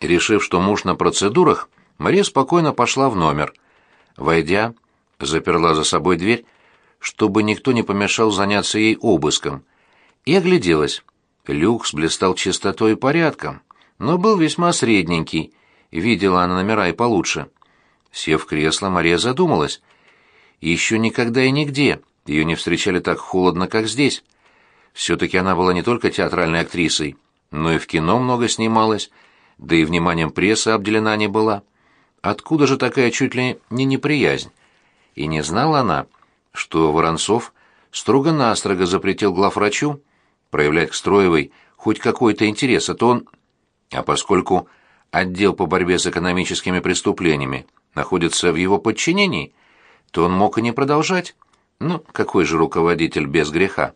Решив, что муж на процедурах, Мария спокойно пошла в номер. Войдя, заперла за собой дверь, чтобы никто не помешал заняться ей обыском, и огляделась. Люкс блистал чистотой и порядком, но был весьма средненький, видела она номера и получше. Сев в кресло, Мария задумалась. Еще никогда и нигде ее не встречали так холодно, как здесь. Все-таки она была не только театральной актрисой, но и в кино много снималась, да и вниманием прессы обделена не была. Откуда же такая чуть ли не неприязнь? И не знала она, что Воронцов строго-настрого запретил главврачу проявлять к Строевой хоть какой-то интерес, а то он... А поскольку отдел по борьбе с экономическими преступлениями находится в его подчинении, то он мог и не продолжать. Ну, какой же руководитель без греха?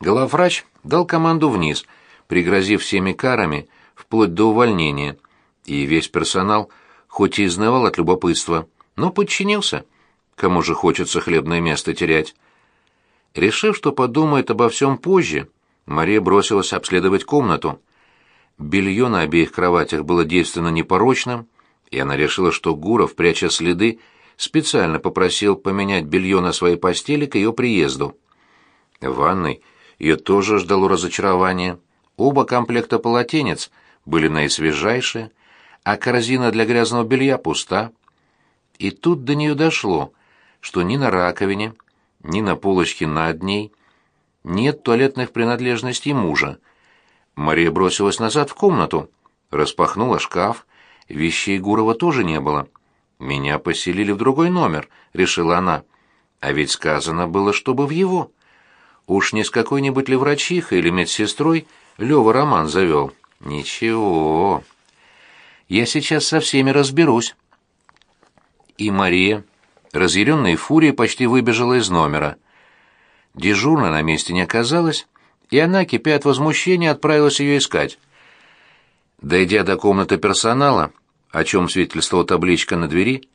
Главврач дал команду вниз, пригрозив всеми карами, вплоть до увольнения, и весь персонал, хоть и изнывал от любопытства, но подчинился. Кому же хочется хлебное место терять? Решив, что подумает обо всем позже, Мария бросилась обследовать комнату. Белье на обеих кроватях было девственно непорочным, и она решила, что Гуров, пряча следы, специально попросил поменять белье на своей постели к ее приезду. В ванной ее тоже ждало разочарование. Оба комплекта полотенец были наисвежайшие, а корзина для грязного белья пуста. И тут до нее дошло, что ни на раковине, ни на полочке над ней нет туалетных принадлежностей мужа. Мария бросилась назад в комнату, распахнула шкаф, вещей Гурова тоже не было. «Меня поселили в другой номер», — решила она. «А ведь сказано было, чтобы в его». Уж не с какой-нибудь ли врачихой или медсестрой Лёва роман завел. Ничего. Я сейчас со всеми разберусь. И Мария, разъяренная фурией, почти выбежала из номера. Дежурная на месте не оказалась, и она, кипя от возмущения, отправилась ее искать. Дойдя до комнаты персонала, о чем свидетельствовала табличка на двери,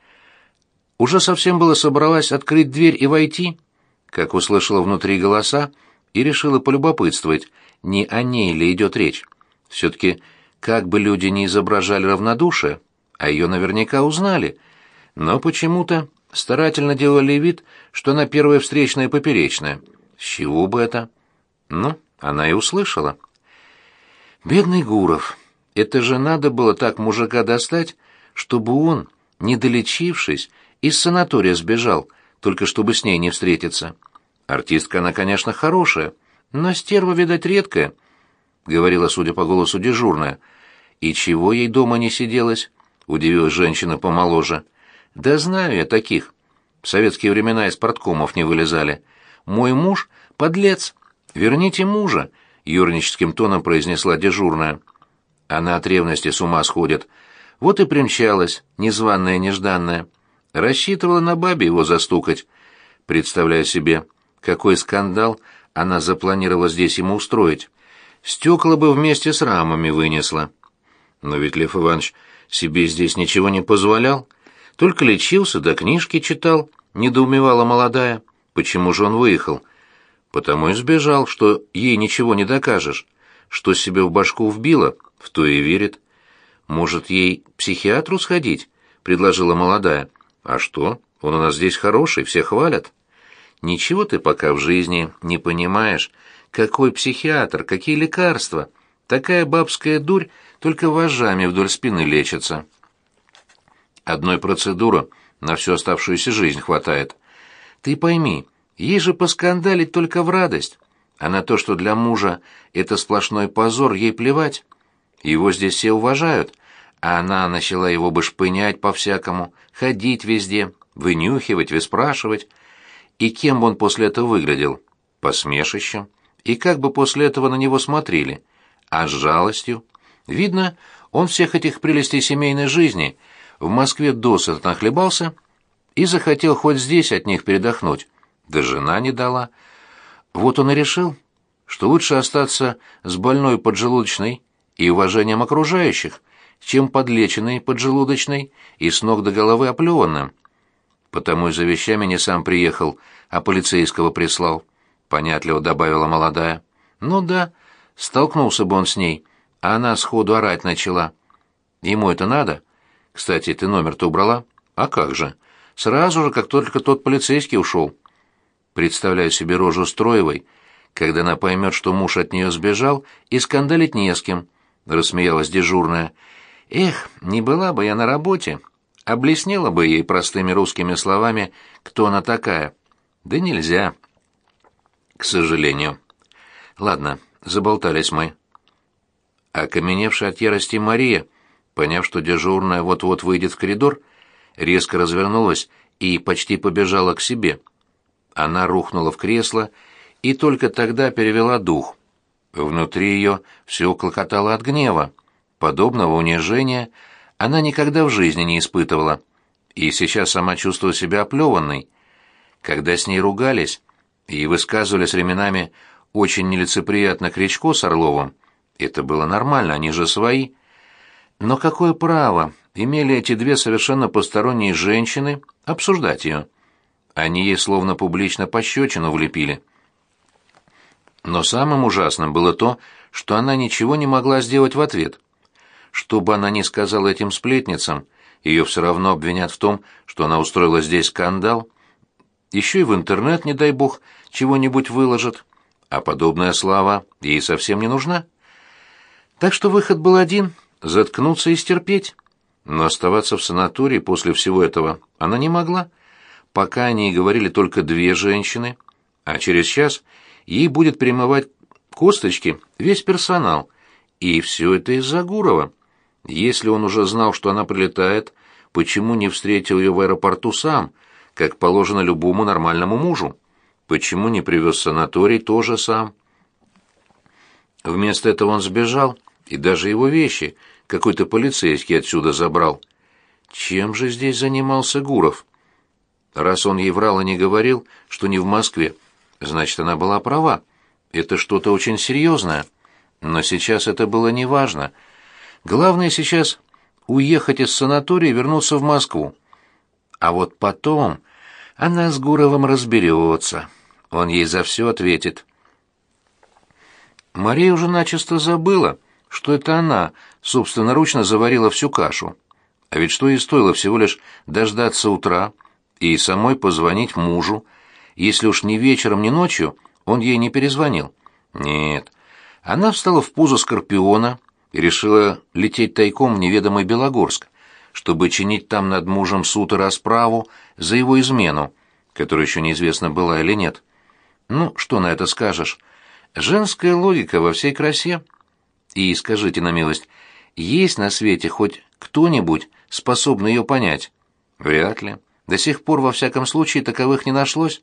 уже совсем было собралась открыть дверь и войти, как услышала внутри голоса и решила полюбопытствовать, не о ней ли идет речь. Все-таки, как бы люди не изображали равнодушие, а ее наверняка узнали, но почему-то старательно делали вид, что она первая встречная и поперечная. С чего бы это? Ну, она и услышала. Бедный Гуров. Это же надо было так мужика достать, чтобы он, не долечившись, из санатория сбежал, только чтобы с ней не встретиться. Артистка она, конечно, хорошая, но стерва, видать, редкая, — говорила, судя по голосу, дежурная. И чего ей дома не сиделось? — удивилась женщина помоложе. — Да знаю я таких. В советские времена из порткомов не вылезали. Мой муж — подлец. Верните мужа, — юрническим тоном произнесла дежурная. Она от ревности с ума сходит. Вот и примчалась, незваная, нежданная. Рассчитывала на бабе его застукать. Представляю себе, какой скандал она запланировала здесь ему устроить. Стекла бы вместе с рамами вынесла. Но ведь Лев Иванович себе здесь ничего не позволял. Только лечился, да книжки читал, недоумевала молодая. Почему же он выехал? Потому и сбежал, что ей ничего не докажешь. Что себе в башку вбило, в то и верит. Может, ей психиатру сходить? Предложила молодая. А что? Он у нас здесь хороший, все хвалят. Ничего ты пока в жизни не понимаешь. Какой психиатр, какие лекарства? Такая бабская дурь только вожами вдоль спины лечится. Одной процедуры на всю оставшуюся жизнь хватает. Ты пойми, ей же поскандалить только в радость. А на то, что для мужа это сплошной позор, ей плевать. Его здесь все уважают, а она начала его бы шпынять по-всякому, ходить везде, вынюхивать, выспрашивать. И кем бы он после этого выглядел? Посмешищем. И как бы после этого на него смотрели? А с жалостью? Видно, он всех этих прелестей семейной жизни в Москве досыта нахлебался и захотел хоть здесь от них передохнуть. Да жена не дала. Вот он и решил, что лучше остаться с больной поджелудочной и уважением окружающих, чем подлеченной поджелудочной и с ног до головы оплеванным. Потому и за вещами не сам приехал, а полицейского прислал, понятливо добавила молодая. Ну да, столкнулся бы он с ней, а она сходу орать начала. Ему это надо? Кстати, ты номер-то убрала? А как же? Сразу же, как только тот полицейский ушел. Представляю себе рожу Строевой, когда она поймет, что муж от нее сбежал, и скандалить не с кем, — рассмеялась дежурная. Эх, не была бы я на работе, облеснела бы ей простыми русскими словами, кто она такая. Да нельзя. К сожалению. Ладно, заболтались мы. Окаменевшая от ярости Мария, поняв, что дежурная вот-вот выйдет в коридор, резко развернулась и почти побежала к себе. Она рухнула в кресло и только тогда перевела дух. Внутри ее все клокотало от гнева. Подобного унижения она никогда в жизни не испытывала. И сейчас сама чувствовала себя оплеванной. Когда с ней ругались и высказывали с временами очень нелицеприятно Кричко с Орловым, это было нормально, они же свои. Но какое право имели эти две совершенно посторонние женщины обсуждать ее? Они ей словно публично пощечину влепили. Но самым ужасным было то, что она ничего не могла сделать в ответ. Что бы она ни сказала этим сплетницам, ее все равно обвинят в том, что она устроила здесь скандал. Еще и в интернет, не дай бог, чего-нибудь выложат. А подобная слава ей совсем не нужна. Так что выход был один — заткнуться и стерпеть. Но оставаться в санатории после всего этого она не могла. Пока они говорили только две женщины, а через час ей будет перемывать косточки весь персонал. И все это из-за Гурова. Если он уже знал, что она прилетает, почему не встретил ее в аэропорту сам, как положено любому нормальному мужу? Почему не привез санаторий тоже сам? Вместо этого он сбежал, и даже его вещи какой-то полицейский отсюда забрал. Чем же здесь занимался Гуров? Раз он ей врал и не говорил, что не в Москве, значит, она была права. Это что-то очень серьезное. Но сейчас это было неважно. Главное сейчас уехать из санатория и вернуться в Москву. А вот потом она с Гуровым разберется. Он ей за все ответит. Мария уже начисто забыла, что это она собственноручно заварила всю кашу. А ведь что ей стоило всего лишь дождаться утра и самой позвонить мужу, если уж ни вечером, ни ночью он ей не перезвонил. Нет, она встала в пузо скорпиона и решила лететь тайком в неведомый Белогорск, чтобы чинить там над мужем суд и расправу за его измену, которая еще неизвестно была или нет. Ну, что на это скажешь? Женская логика во всей красе. И скажите на милость, есть на свете хоть кто-нибудь, способный ее понять? Вряд ли. До сих пор, во всяком случае, таковых не нашлось.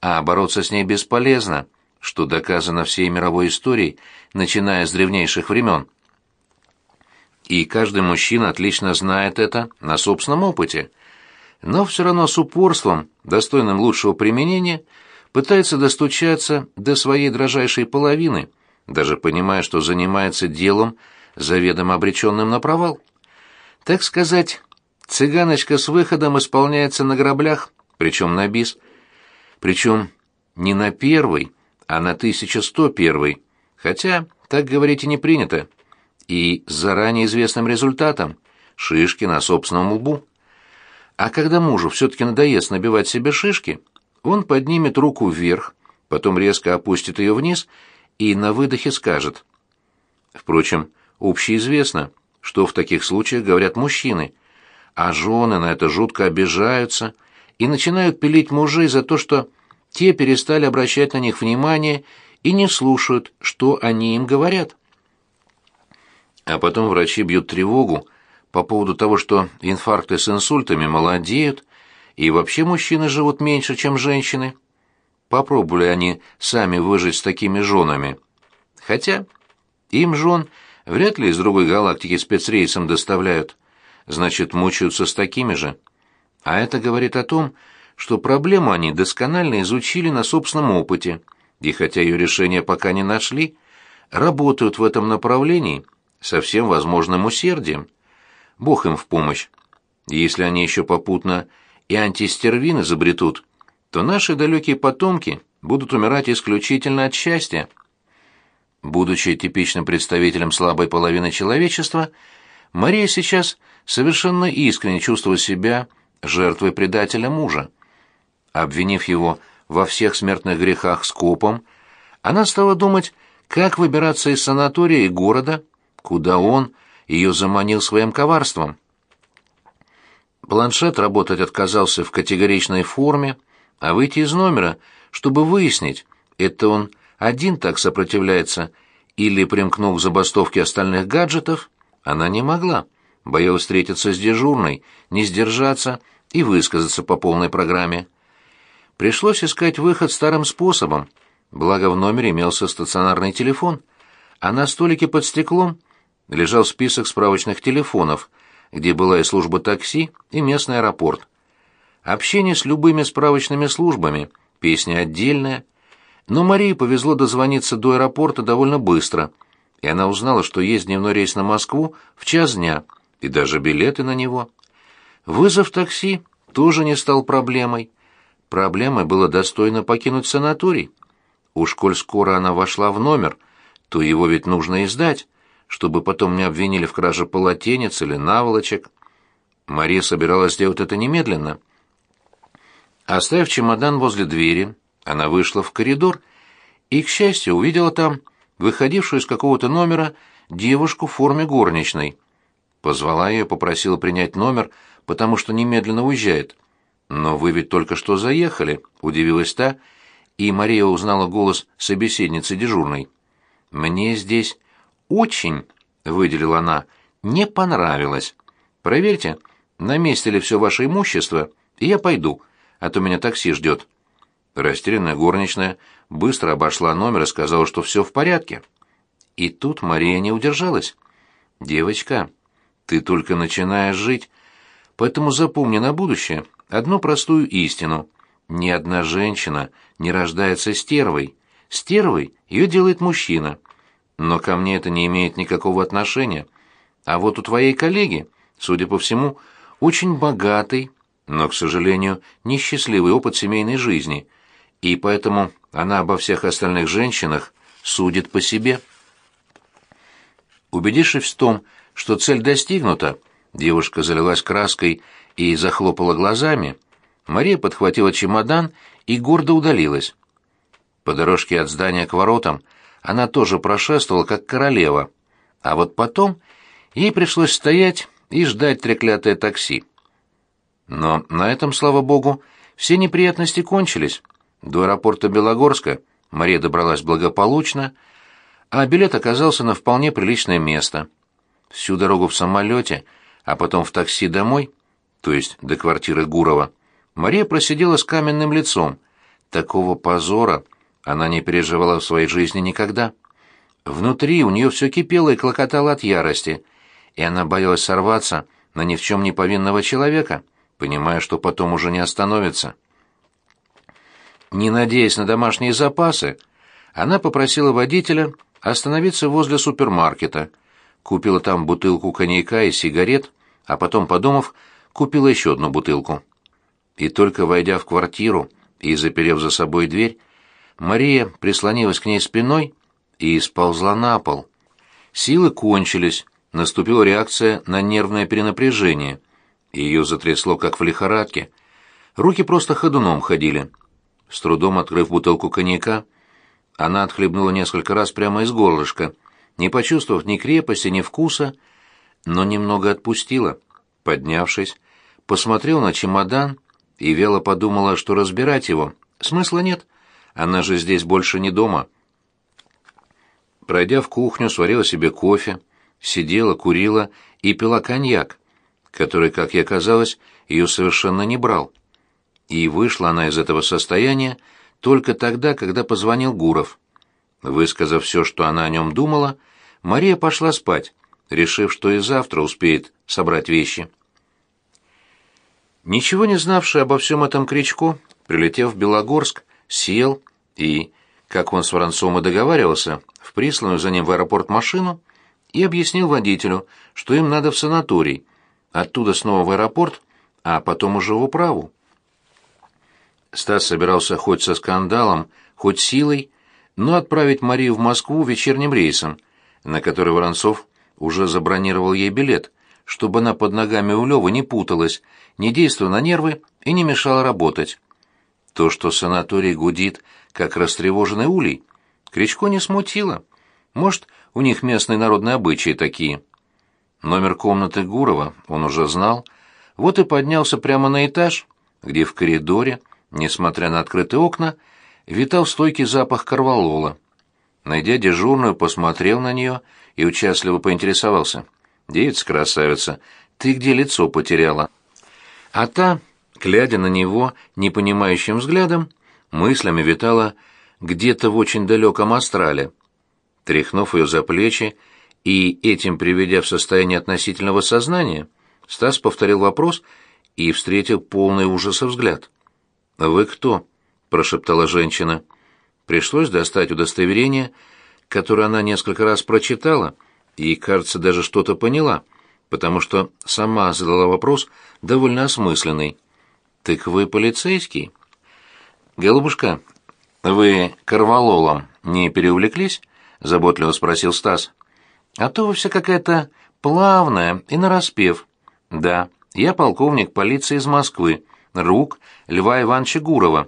А бороться с ней бесполезно, что доказано всей мировой историей, начиная с древнейших времен. И каждый мужчина отлично знает это на собственном опыте. Но все равно с упорством, достойным лучшего применения, пытается достучаться до своей дрожайшей половины, даже понимая, что занимается делом, заведомо обреченным на провал. Так сказать, цыганочка с выходом исполняется на граблях, причем на бис. Причем не на первый, а на 1101, хотя так говорить и не принято. И с заранее известным результатом – шишки на собственном лбу. А когда мужу все-таки надоест набивать себе шишки, он поднимет руку вверх, потом резко опустит ее вниз и на выдохе скажет. Впрочем, общеизвестно, что в таких случаях говорят мужчины, а жены на это жутко обижаются и начинают пилить мужей за то, что те перестали обращать на них внимание и не слушают, что они им говорят. А потом врачи бьют тревогу по поводу того, что инфаркты с инсультами молодеют, и вообще мужчины живут меньше, чем женщины. Попробовали они сами выжить с такими женами. Хотя им жен вряд ли из другой галактики спецрейсом доставляют. Значит, мучаются с такими же. А это говорит о том, что проблему они досконально изучили на собственном опыте, и хотя ее решение пока не нашли, работают в этом направлении со всем возможным усердием. Бог им в помощь. Если они еще попутно и антистервин изобретут, то наши далекие потомки будут умирать исключительно от счастья. Будучи типичным представителем слабой половины человечества, Мария сейчас совершенно искренне чувствовала себя жертвой предателя мужа. Обвинив его во всех смертных грехах скопом, она стала думать, как выбираться из санатория и города, куда он ее заманил своим коварством. Планшет работать отказался в категоричной форме, а выйти из номера, чтобы выяснить, это он один так сопротивляется или примкнул к забастовке остальных гаджетов, она не могла. Боялась встретиться с дежурной, не сдержаться и высказаться по полной программе. Пришлось искать выход старым способом, благо в номере имелся стационарный телефон, а на столике под стеклом лежал список справочных телефонов, где была и служба такси, и местный аэропорт. Общение с любыми справочными службами, песня отдельная, но Марии повезло дозвониться до аэропорта довольно быстро, и она узнала, что есть дневной рейс на Москву в час дня, и даже билеты на него. Вызов такси тоже не стал проблемой. Проблемой было достойно покинуть санаторий. Уж коль скоро она вошла в номер, то его ведь нужно издать, чтобы потом не обвинили в краже полотенец или наволочек. Мария собиралась сделать это немедленно. Оставив чемодан возле двери, она вышла в коридор и, к счастью, увидела там выходившую из какого-то номера девушку в форме горничной. Позвала ее, попросила принять номер, потому что немедленно уезжает. «Но вы ведь только что заехали», — удивилась та, и Мария узнала голос собеседницы дежурной. «Мне здесь очень, — выделила она, — не понравилось. Проверьте, на месте ли все ваше имущество, и я пойду, а то меня такси ждет». Растерянная горничная быстро обошла номер и сказала, что все в порядке. И тут Мария не удержалась. «Девочка, ты только начинаешь жить, поэтому запомни на будущее одну простую истину. Ни одна женщина не рождается стервой. Стервой ее делает мужчина. Но ко мне это не имеет никакого отношения. А вот у твоей коллеги, судя по всему, очень богатый, но, к сожалению, несчастливый опыт семейной жизни — и поэтому она обо всех остальных женщинах судит по себе. Убедившись в том, что цель достигнута, девушка залилась краской и захлопала глазами, Мария подхватила чемодан и гордо удалилась. По дорожке от здания к воротам она тоже прошествовала, как королева, а вот потом ей пришлось стоять и ждать треклятое такси. Но на этом, слава богу, все неприятности кончились. До аэропорта Белогорска Мария добралась благополучно, а билет оказался на вполне приличное место. Всю дорогу в самолете, а потом в такси домой, то есть до квартиры Гурова, Мария просидела с каменным лицом. Такого позора она не переживала в своей жизни никогда. Внутри у нее все кипело и клокотало от ярости, и она боялась сорваться на ни в чем не повинного человека, понимая, что потом уже не остановится. Не надеясь на домашние запасы, она попросила водителя остановиться возле супермаркета, купила там бутылку коньяка и сигарет, а потом, подумав, купила еще одну бутылку. И только войдя в квартиру и заперев за собой дверь, Мария прислонилась к ней спиной и сползла на пол. Силы кончились, наступила реакция на нервное перенапряжение. Ее затрясло, как в лихорадке. Руки просто ходуном ходили — с трудом открыв бутылку коньяка, она отхлебнула несколько раз прямо из горлышка, не почувствовав ни крепости, ни вкуса, но немного отпустила. Поднявшись, посмотрел на чемодан и вяло подумала, что разбирать его смысла нет, она же здесь больше не дома. Пройдя в кухню, сварила себе кофе, сидела, курила и пила коньяк, который, как ей казалось, ее совершенно не брал. И вышла она из этого состояния только тогда, когда позвонил Гуров. Высказав все, что она о нем думала, Мария пошла спать, решив, что и завтра успеет собрать вещи. Ничего не знавший обо всем этом Кричко, прилетев в Белогорск, сел и, как он с Воронцовым и договаривался, в присланную за ним в аэропорт машину и объяснил водителю, что им надо в санаторий, оттуда снова в аэропорт, а потом уже в управу. Стас собирался хоть со скандалом, хоть силой но отправить Марию в Москву вечерним рейсом, на который Воронцов уже забронировал ей билет, чтобы она под ногами у Лёвы не путалась, не действовала на нервы и не мешала работать. То, что санаторий гудит, как растревоженный улей, Кричко не смутило. Может, у них местные народные обычаи такие. Номер комнаты Гурова он уже знал, вот и поднялся прямо на этаж, где в коридоре, несмотря на открытые окна, витал стойкий запах корвалола. Найдя дежурную, посмотрел на нее и участливо поинтересовался. «Девица-красавица, ты где лицо потеряла?» А та, глядя на него непонимающим взглядом, мыслями витала где-то в очень далеком астрале. Тряхнув ее за плечи и этим приведя в состояние относительного сознания, Стас повторил вопрос и встретил полный ужаса взгляд. «Вы кто?» — прошептала женщина. Пришлось достать удостоверение, которое она несколько раз прочитала и, кажется, даже что-то поняла, потому что сама задала вопрос довольно осмысленный. «Так вы полицейский?» «Голубушка, вы корвалолом не переувлеклись?» — заботливо спросил Стас. «А то вы вся какая-то плавная и нараспев». «Да, я полковник полиции из Москвы, рук Льва Ивановича Гурова.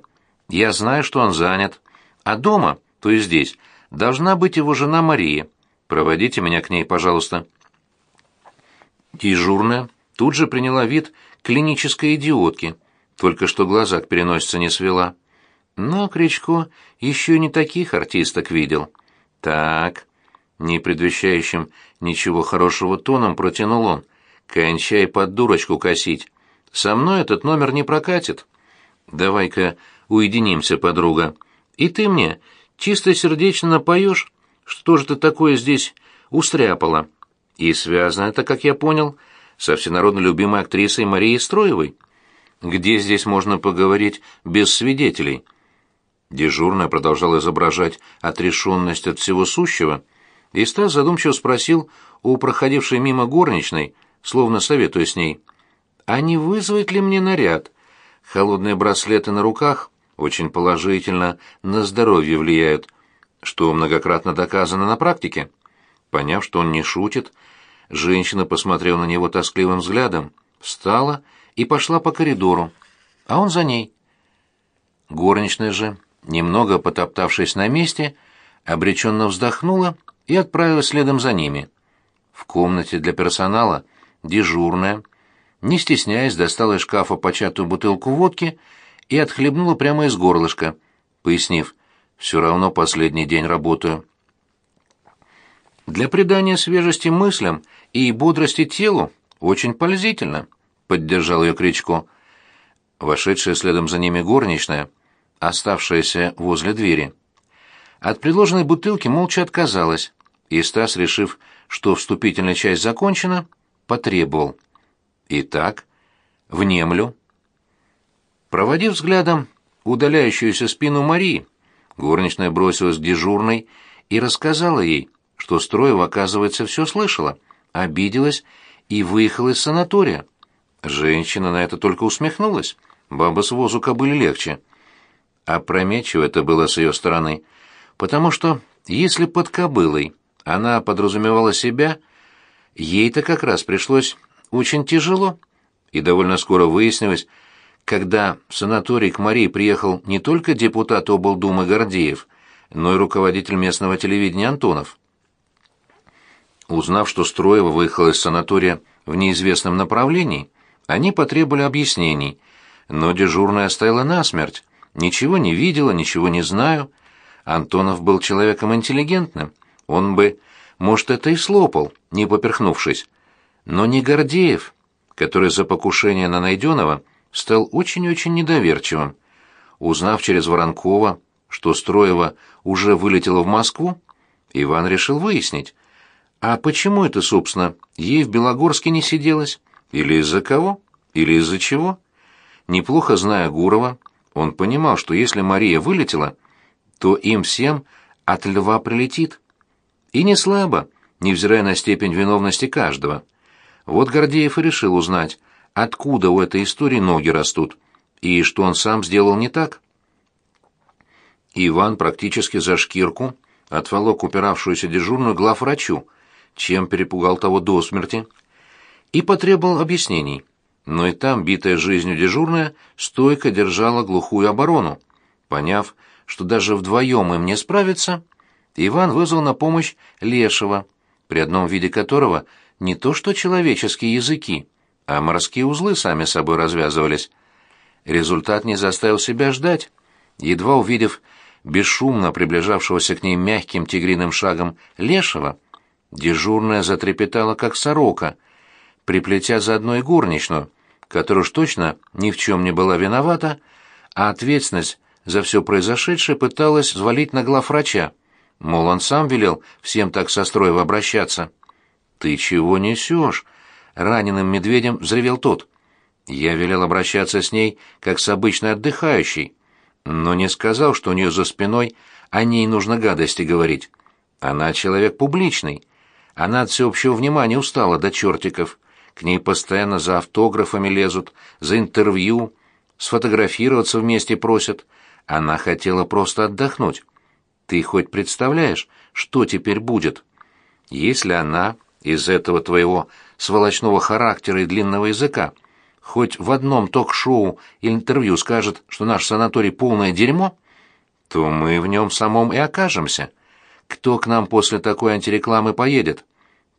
Я знаю, что он занят. А дома, то есть здесь, должна быть его жена Мария. Проводите меня к ней, пожалуйста». Дежурная тут же приняла вид клинической идиотки, только что глаза к переносице не свела. Но Кричко еще не таких артисток видел. Так, не предвещающим ничего хорошего тоном протянул он. Кончай под дурочку косить. Со мной этот номер не прокатит. Давай-ка уединимся, подруга. И ты мне чистосердечно напоешь, что же ты такое здесь устряпала. И связано это, как я понял, со всенародно любимой актрисой Марией Строевой. Где здесь можно поговорить без свидетелей?» Дежурная продолжала изображать отрешенность от всего сущего, и Стас задумчиво спросил у проходившей мимо горничной, словно советуя с ней, «А не вызвать ли мне наряд? Холодные браслеты на руках очень положительно на здоровье влияют, что многократно доказано на практике». Поняв, что он не шутит, женщина посмотрела на него тоскливым взглядом, встала и пошла по коридору, а он за ней. Горничная же немного потоптавшись на месте, обреченно вздохнула и отправилась следом за ними. В комнате для персонала дежурная, не стесняясь, достала из шкафа початую бутылку водки и отхлебнула прямо из горлышка, пояснив, «Все равно последний день работаю». «Для придания свежести мыслям и бодрости телу очень пользительно», — поддержал ее Кричко. Вошедшая следом за ними горничная оставшаяся возле двери. От предложенной бутылки молча отказалась, и Стас, решив, что вступительная часть закончена, потребовал. «Итак, внемлю». Проводив взглядом удаляющуюся спину Марии, горничная бросилась к дежурной и рассказала ей, что Строева, оказывается, все слышала, обиделась и выехала из санатория. Женщина на это только усмехнулась. Баба с возу кобыли легче. Опрометчиво это было с ее стороны, потому что, если под кобылой она подразумевала себя, ей-то как раз пришлось очень тяжело, и довольно скоро выяснилось, когда в санаторий к Марии приехал не только депутат облдумы Гордеев, но и руководитель местного телевидения Антонов. Узнав, что Строева выехала из санатория в неизвестном направлении, они потребовали объяснений, но дежурная стояла насмерть, Ничего не видела, ничего не знаю. Антонов был человеком интеллигентным. Он бы, может, это и слопал, не поперхнувшись. Но не Гордеев, который за покушение на Найденова стал очень-очень недоверчивым. Узнав через Воронкова, что Строева уже вылетела в Москву, Иван решил выяснить, а почему это, собственно, ей в Белогорске не сиделось? Или из-за кого? Или из-за чего? Неплохо зная Гурова, он понимал, что если Мария вылетела, то им всем от льва прилетит. И не слабо, невзирая на степень виновности каждого. Вот Гордеев и решил узнать, откуда у этой истории ноги растут, и что он сам сделал не так. Иван практически за шкирку отволок упиравшуюся дежурную главврачу, чем перепугал того до смерти, и потребовал объяснений. Но и там битая жизнью дежурная стойко держала глухую оборону. Поняв, что даже вдвоем им не справиться, Иван вызвал на помощь Лешего, при одном виде которого не то что человеческие языки, а морские узлы сами собой развязывались. Результат не заставил себя ждать. Едва увидев бесшумно приближавшегося к ней мягким тигриным шагом Лешего, дежурная затрепетала, как сорока, приплетя заодно и горничную, которая уж точно ни в чем не была виновата, а ответственность за все произошедшее пыталась взвалить на главврача. Мол, он сам велел всем так со строева обращаться. «Ты чего несешь?» — раненым медведем взревел тот. Я велел обращаться с ней, как с обычной отдыхающей, но не сказал, что у нее за спиной о ней нужно гадости говорить. Она человек публичный. Она от всеобщего внимания устала до чертиков. К ней постоянно за автографами лезут, за интервью, сфотографироваться вместе просят. Она хотела просто отдохнуть. Ты хоть представляешь, что теперь будет? Если она из этого твоего сволочного характера и длинного языка хоть в одном ток-шоу или интервью скажет, что наш санаторий полное дерьмо, то мы в нем самом и окажемся. Кто к нам после такой антирекламы поедет?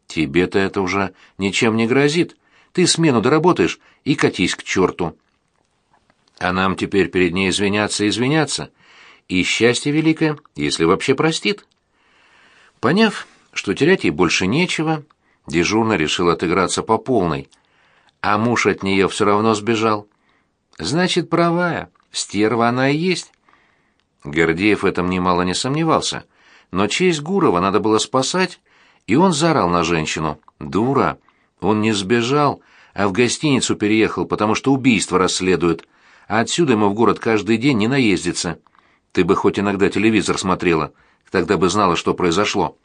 Тебе-то это уже ничем не грозит. Ты смену доработаешь и катись к черту. А нам теперь перед ней извиняться и извиняться. И счастье великое, если вообще простит. Поняв, что терять ей больше нечего, дежурно решил отыграться по полной — а муж от нее все равно сбежал. Значит, правая, стерва она и есть. Гордеев в этом немало не сомневался, но честь Гурова надо было спасать, и он заорал на женщину. «Дура! Он не сбежал, а в гостиницу переехал, потому что убийство расследуют, а отсюда ему в город каждый день не наездится. Ты бы хоть иногда телевизор смотрела, тогда бы знала, что произошло».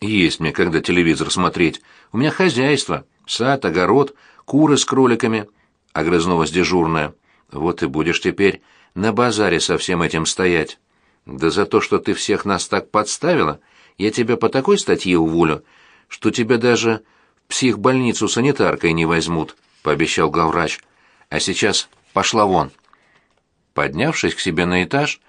«Есть мне когда телевизор смотреть. У меня хозяйство». Сад, огород, куры с кроликами, — огрызнулась дежурная. Вот и будешь теперь на базаре со всем этим стоять. Да за то, что ты всех нас так подставила, я тебя по такой статье уволю, что тебя даже в психбольницу санитаркой не возьмут, — пообещал главврач. А сейчас пошла вон. Поднявшись к себе на этаж,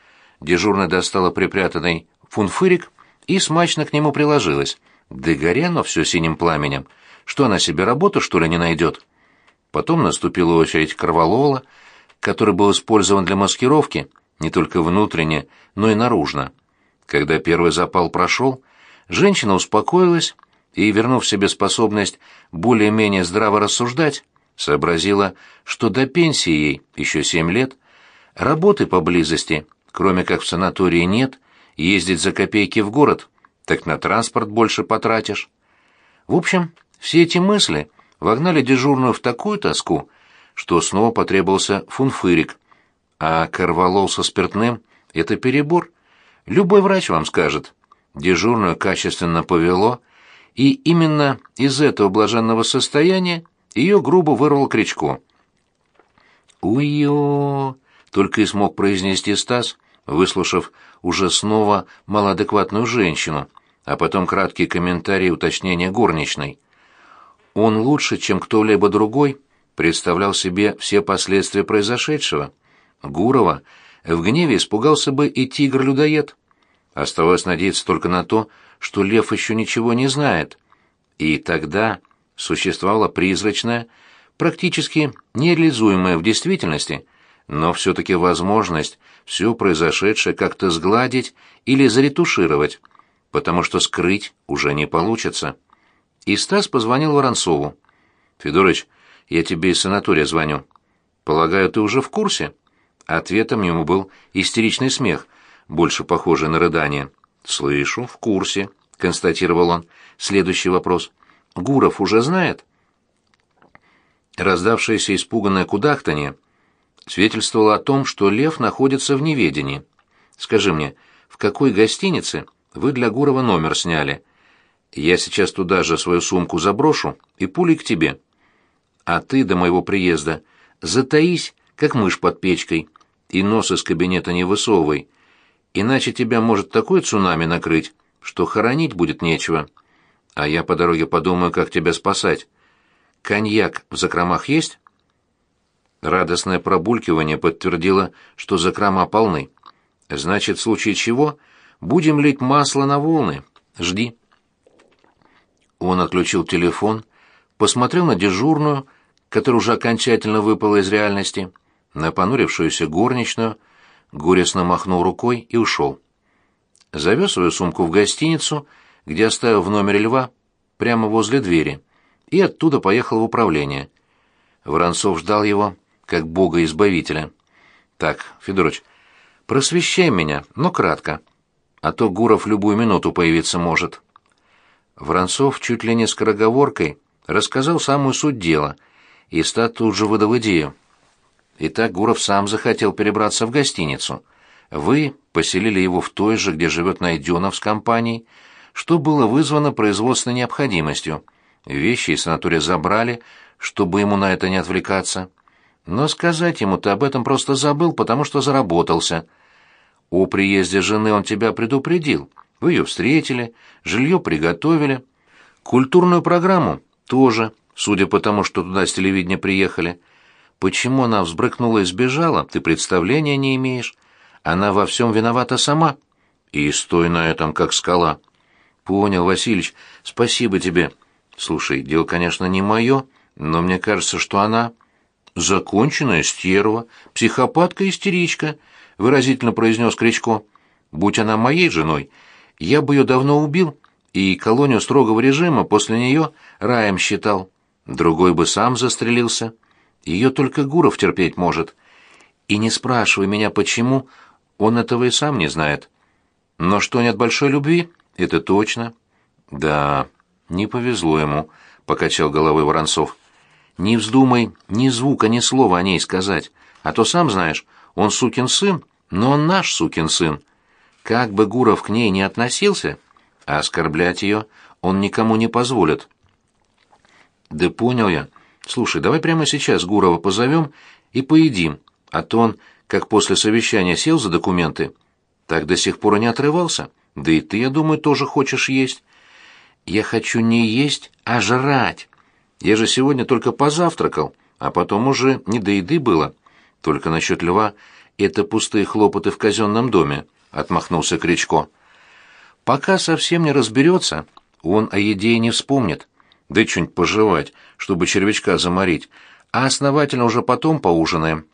дежурная достала припрятанный фунфырик и смачно к нему приложилась. Да горено все синим пламенем — что она себе работу, что ли, не найдет? Потом наступила очередь Карвалола, который был использован для маскировки не только внутренне, но и наружно. Когда первый запал прошел, женщина успокоилась и, вернув себе способность более-менее здраво рассуждать, сообразила, что до пенсии ей еще семь лет, работы поблизости, кроме как в санатории, нет, ездить за копейки в город, так на транспорт больше потратишь. В общем, все эти мысли вогнали дежурную в такую тоску, что снова потребовался фунфырик. А корвалол со спиртным — это перебор. Любой врач вам скажет. Дежурную качественно повело, и именно из этого блаженного состояния ее грубо вырвал Кричко. «Уй-ё!» — только и смог произнести Стас, выслушав уже снова малоадекватную женщину, а потом краткий комментарий уточнения горничной. Он лучше, чем кто-либо другой, представлял себе все последствия произошедшего. Гурова в гневе испугался бы и тигр-людоед. Оставалось надеяться только на то, что лев еще ничего не знает. И тогда существовала призрачная, практически нереализуемая в действительности, но все-таки возможность все произошедшее как-то сгладить или заретушировать, потому что скрыть уже не получится. И Стас позвонил Воронцову. «Федорыч, я тебе из санатория звоню. Полагаю, ты уже в курсе?» Ответом ему был истеричный смех, больше похожий на рыдание. «Слышу, в курсе», — констатировал он. «Следующий вопрос. Гуров уже знает?» Раздавшееся испуганное кудахтанье свидетельствовало о том, что Лев находится в неведении. «Скажи мне, в какой гостинице вы для Гурова номер сняли?» Я сейчас туда же свою сумку заброшу и пулей к тебе. А ты до моего приезда затаись, как мышь под печкой, и нос из кабинета не высовывай, Иначе тебя может такой цунами накрыть, что хоронить будет нечего. А я по дороге подумаю, как тебя спасать. Коньяк в закромах есть?» Радостное пробулькивание подтвердило, что закрома полны. «Значит, в случае чего, будем лить масло на волны. Жди». Он отключил телефон, посмотрел на дежурную, которая уже окончательно выпала из реальности, на понурившуюся горничную, горестно махнул рукой и ушел. Завез свою сумку в гостиницу, где оставил в номере льва, прямо возле двери, и оттуда поехал в управление. Воронцов ждал его, как бога-избавителя. «Так, Федорович, просвещай меня, но кратко, а то Гуров любую минуту появиться может». Воронцов чуть ли не скороговоркой рассказал самую суть дела, и Стат тут же выдал идею. Итак, Гуров сам захотел перебраться в гостиницу. Вы поселили его в той же, где живет Найденов с компанией, что было вызвано производственной необходимостью. Вещи из санатория забрали, чтобы ему на это не отвлекаться. Но сказать ему ты об этом просто забыл, потому что заработался. О приезде жены он тебя предупредил. Вы ее встретили, жилье приготовили. Культурную программу тоже, судя по тому, что туда с телевидения приехали. Почему она взбрыкнула и сбежала, ты представления не имеешь. Она во всем виновата сама. И стой на этом, как скала. Понял, Васильич, спасибо тебе. Слушай, дело, конечно, не мое, но мне кажется, что она... «Законченная стерва, психопатка-истеричка», — выразительно произнес Кричко. «Будь она моей женой, я бы ее давно убил, и колонию строгого режима после нее раем считал. Другой бы сам застрелился. Ее только Гуров терпеть может. И не спрашивай меня, почему, он этого и сам не знает. Но что нет большой любви, это точно». «Да, не повезло ему», — покачал головой Воронцов. Не вздумай ни звука, ни слова о ней сказать, а то сам знаешь, он сукин сын, но он наш сукин сын. Как бы Гуров к ней не относился, а оскорблять ее он никому не позволит. Да понял я. Слушай, давай прямо сейчас Гурова позовем и поедим, а то он, как после совещания сел за документы, так до сих пор и не отрывался. Да и ты, я думаю, тоже хочешь есть. Я хочу не есть, а жрать. Я же сегодня только позавтракал, а потом уже не до еды было. Только насчет льва это пустые хлопоты в казенном доме, — отмахнулся Кричко. Пока совсем не разберется, он о еде и не вспомнит. Да что-нибудь пожевать, чтобы червячка заморить, а основательно уже потом поужинаем.